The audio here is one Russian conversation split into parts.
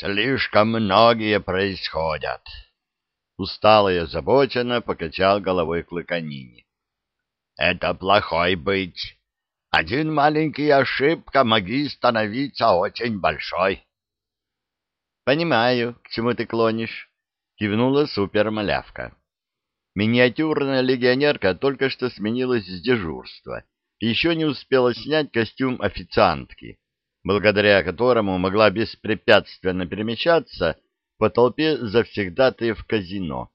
Слишком многие происходят. Устало и озабоченно покачал головой Клыканини. Это плохой быть. Один маленький ошибка моги становиться очень большой. Понимаю, к чему ты клонишь, кивнула супермалявка. Миниатюрная легионерка только что сменилась с дежурства и еще не успела снять костюм официантки, благодаря которому могла беспрепятственно перемещаться по толпе завсегдатаев казино,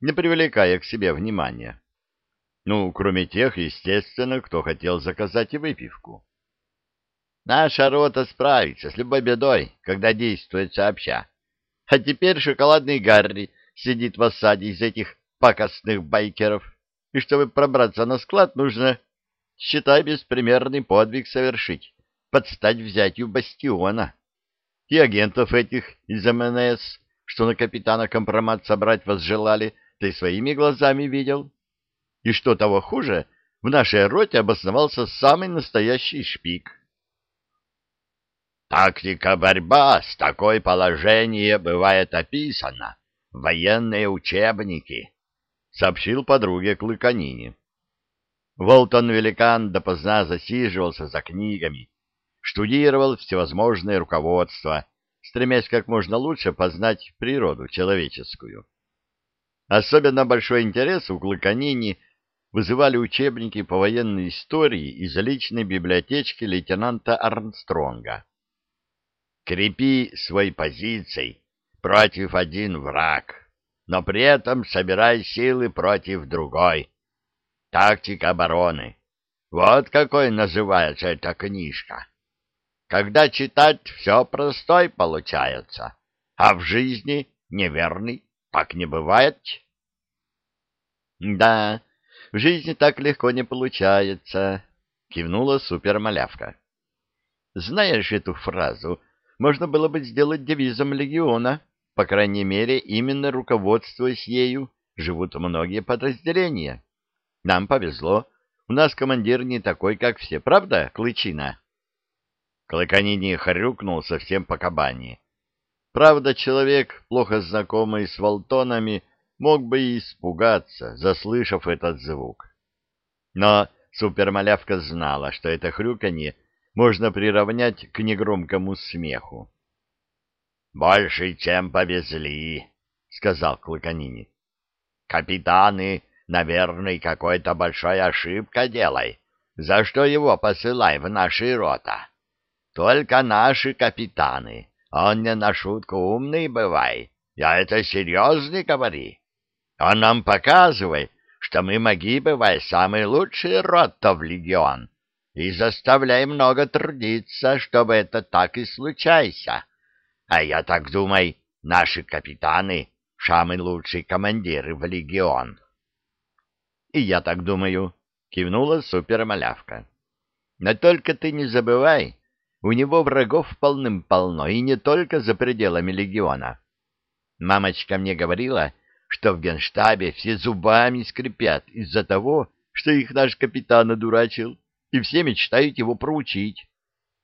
не привлекая к себе внимания. Ну, кроме тех, естественно, кто хотел заказать и выпивку. Наша рота справится с любой бедой, когда действует сообща. А теперь шоколадный Гарри сидит в осаде из этих пакостных байкеров, и чтобы пробраться на склад, нужно, считай, беспримерный подвиг совершить подстать взятию бастиона. И агентов этих из МНС, что на капитана компромат собрать возжелали, ты своими глазами видел. И что того хуже, в нашей роте обосновался самый настоящий шпик. Тактика борьба с такой положение бывает описана в военные учебники, сообщил подруге Клыканине. Волтон-великан допоздна засиживался за книгами, штудировал всевозможные руководства, стремясь как можно лучше познать природу человеческую. Особенно большой интерес у Клыканини вызывали учебники по военной истории из личной библиотечки лейтенанта Армстронга. «Крепи свои позиции против один враг, но при этом собирай силы против другой. Тактика обороны. Вот какой называется эта книжка. Когда читать, все простой получается, а в жизни неверный, так не бывает. Да, в жизни так легко не получается, кивнула супермалявка. Знаешь эту фразу, можно было бы сделать девизом легиона, по крайней мере, именно руководствуясь ею живут многие подразделения. Нам повезло, у нас командир не такой, как все, правда, Клычина? Клыканини хрюкнул совсем по кабане. Правда, человек, плохо знакомый с волтонами, мог бы и испугаться, заслышав этот звук. Но супермалявка знала, что это хрюканье можно приравнять к негромкому смеху. — Больше, чем повезли, — сказал Клыканини. — Капитаны, наверное, какой-то большой ошибка делай, за что его посылай в наши рота. Только наши капитаны. Он не на шутку умный бывай. Я это серьезно говори. Он нам показывай, что мы маги бывай самый лучший рота в легион. И заставляй много трудиться, чтобы это так и случайся. А я так думаю, наши капитаны — самый лучший командир в легион. — И я так думаю, — кивнула супермалявка. — Но только ты не забывай, у него врагов полным-полно, и не только за пределами легиона. Мамочка мне говорила, что в генштабе все зубами скрипят из-за того, что их наш капитан одурачил, и все мечтают его проучить.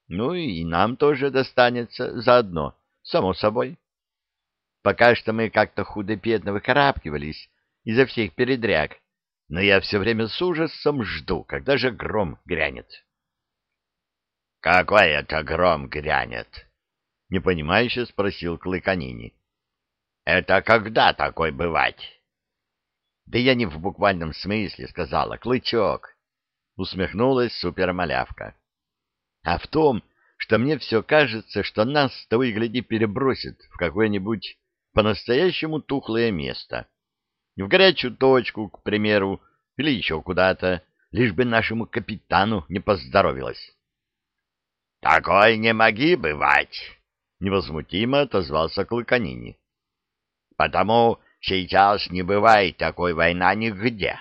Ну и нам тоже достанется заодно, само собой. Пока что мы как-то худо-бедно выкарабкивались изо всех передряг, но я все время с ужасом жду, когда же гром грянет. Какой это гром грянет? — непонимающе спросил Клыканини. — Это когда такой бывать? — Да я не в буквальном смысле сказала, Клычок, — усмехнулась супермалявка. — А в том, что мне все кажется, что нас того и гляди перебросит в какое-нибудь по-настоящему тухлое место. В горячую точку, к примеру, или еще куда-то, лишь бы нашему капитану не поздоровилось. — Такой не моги бывать, — невозмутимо отозвался Клыканини. — Потому сейчас не бывает такой война нигде.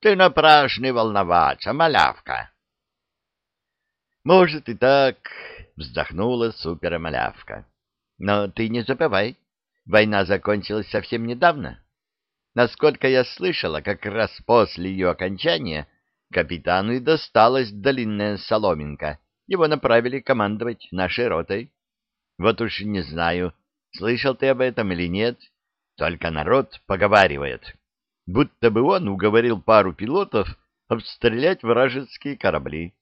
Ты напрашный волноваться, малявка. — Может и так, — вздохнула супермалявка. — Но ты не забывай, война закончилась совсем недавно. Насколько я слышала, как раз после ее окончания капитану и досталась длинная соломинка — его направили командовать нашей ротой. Вот уж не знаю, Слышал ты об этом или нет? Только народ поговаривает, будто бы он уговорил пару пилотов обстрелять вражеские корабли.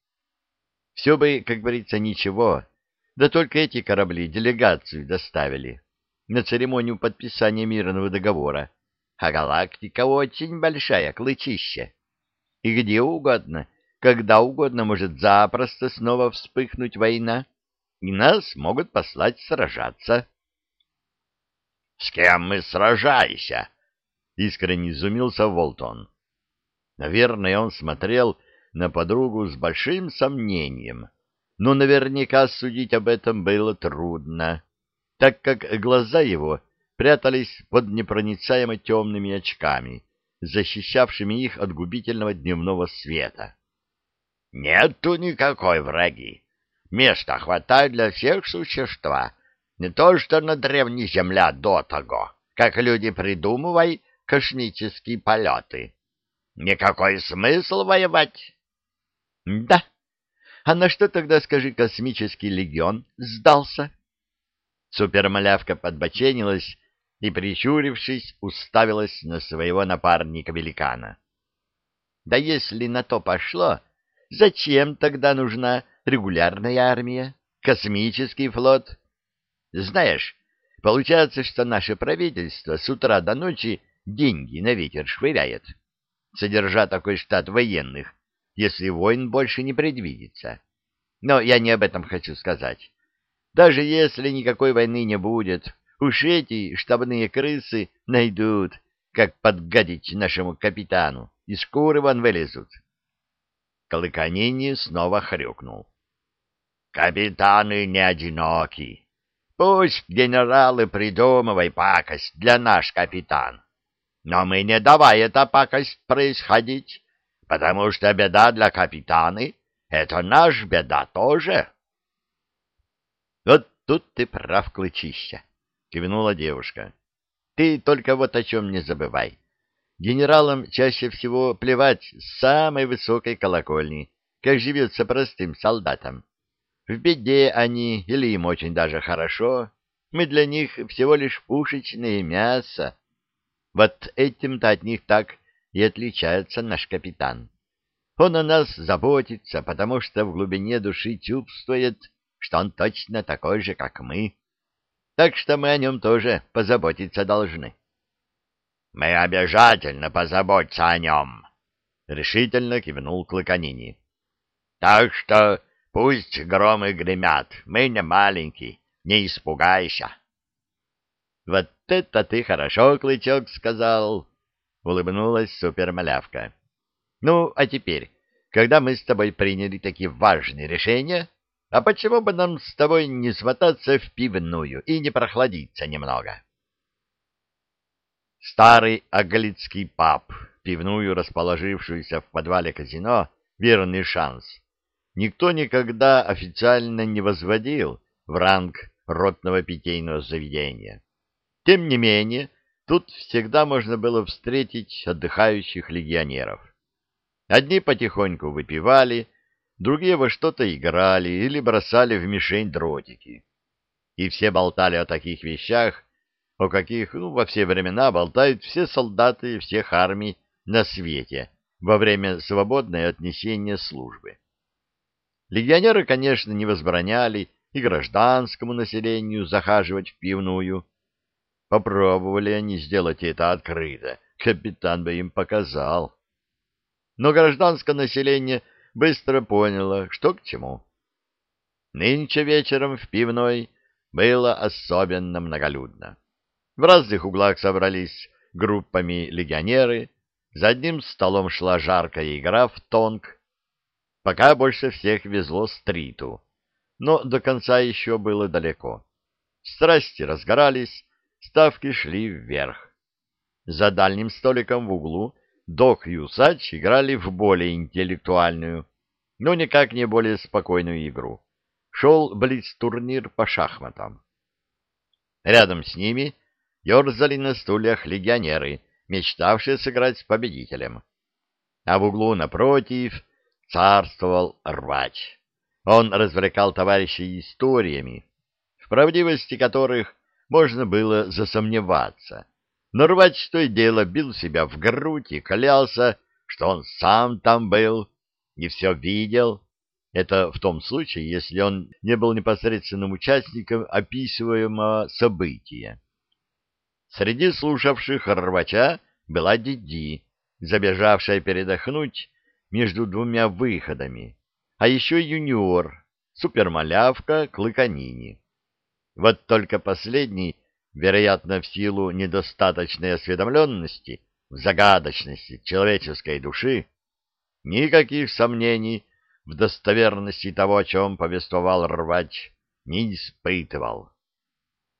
Все бы, как говорится, ничего, да только эти корабли делегацию доставили на церемонию подписания мирного договора, а галактика очень большая, клычище. И где угодно, когда угодно может запросто снова вспыхнуть война, и нас могут послать сражаться. — С кем мы сражаемся? — искренне изумился Волтон. Наверное, он смотрел на подругу с большим сомнением, но наверняка судить об этом было трудно так как глаза его прятались под непроницаемо темными очками, защищавшими их от губительного дневного света. — Нету никакой враги. Места хватает для всех существа. Не то что на древней земля до того, как люди придумывай космические полеты. Никакой смысл воевать. — Да. А на что тогда, скажи, космический легион сдался? — Супермалявка подбоченилась и, прищурившись, уставилась на своего напарника-великана. Да если на то пошло, зачем тогда нужна регулярная армия, космический флот? Знаешь, получается, что наше правительство с утра до ночи деньги на ветер швыряет, содержа такой штат военных, если войн больше не предвидится. Но я не об этом хочу сказать. Даже если никакой войны не будет, уж эти штабные крысы найдут, как подгадить нашему капитану, и шкуры вон вылезут. Колыканини снова хрюкнул. Капитаны не одиноки. Пусть генералы придумывай пакость для наш капитан. Но мы не давай эта пакость происходить, потому что беда для капитаны — это наш беда тоже. Вот тут ты прав, клычища, — кивнула девушка. — Ты только вот о чем не забывай. Генералам чаще всего плевать с самой высокой колокольни, как живется простым солдатам. В беде они или им очень даже хорошо, мы для них всего лишь пушечное мясо. Вот этим-то от них так и отличается наш капитан. Он о нас заботится, потому что в глубине души чувствует, что он точно такой же, как мы. Так что мы о нем тоже позаботиться должны. — Мы обязательно позаботься о нем, — решительно кивнул Клыканини. — Так что пусть громы гремят, мы не маленькие, не испугайся. — Вот это ты хорошо, Клычок, сказал, — улыбнулась супермалявка. — Ну, а теперь, когда мы с тобой приняли такие важные решения, а почему бы нам с тобой не смотаться в пивную и не прохладиться немного? Старый аглицкий паб, пивную, расположившуюся в подвале казино, верный шанс. Никто никогда официально не возводил в ранг ротного питейного заведения. Тем не менее, тут всегда можно было встретить отдыхающих легионеров. Одни потихоньку выпивали, другие во что-то играли или бросали в мишень дротики. И все болтали о таких вещах, о каких ну, во все времена болтают все солдаты всех армий на свете во время свободной от несения службы. Легионеры, конечно, не возбраняли и гражданскому населению захаживать в пивную. Попробовали они сделать это открыто, капитан бы им показал. Но гражданское население быстро поняла, что к чему. Нынче вечером в пивной было особенно многолюдно. В разных углах собрались группами легионеры, за одним столом шла жаркая игра в тонг. Пока больше всех везло стриту, но до конца еще было далеко. Страсти разгорались, ставки шли вверх. За дальним столиком в углу Док и Усач играли в более интеллектуальную, но никак не более спокойную игру. Шел блиц-турнир по шахматам. Рядом с ними ерзали на стульях легионеры, мечтавшие сыграть с победителем. А в углу напротив царствовал рвач. Он развлекал товарищей историями, в правдивости которых можно было засомневаться. Но рвач то и дело бил себя в грудь и клялся, что он сам там был и все видел. Это в том случае, если он не был непосредственным участником описываемого события. Среди слушавших рвача была Диди, забежавшая передохнуть между двумя выходами, а еще юниор, супермалявка Клыканини. Вот только последний, вероятно, в силу недостаточной осведомленности в загадочности человеческой души, никаких сомнений в достоверности того, о чем повествовал рвач, не испытывал.